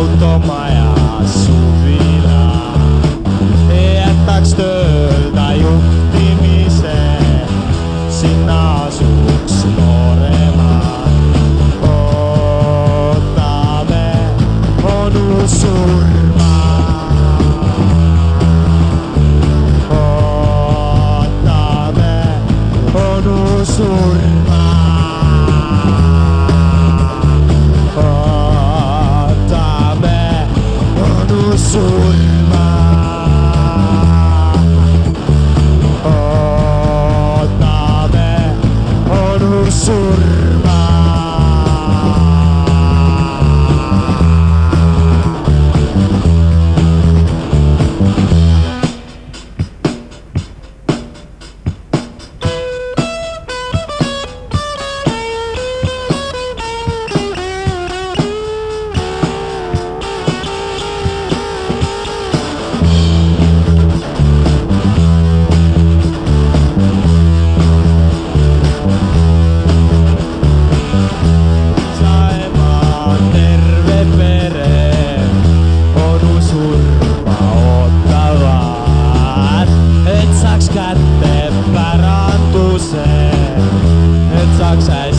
out of my ass. surma. ootame onu surma. dioxide.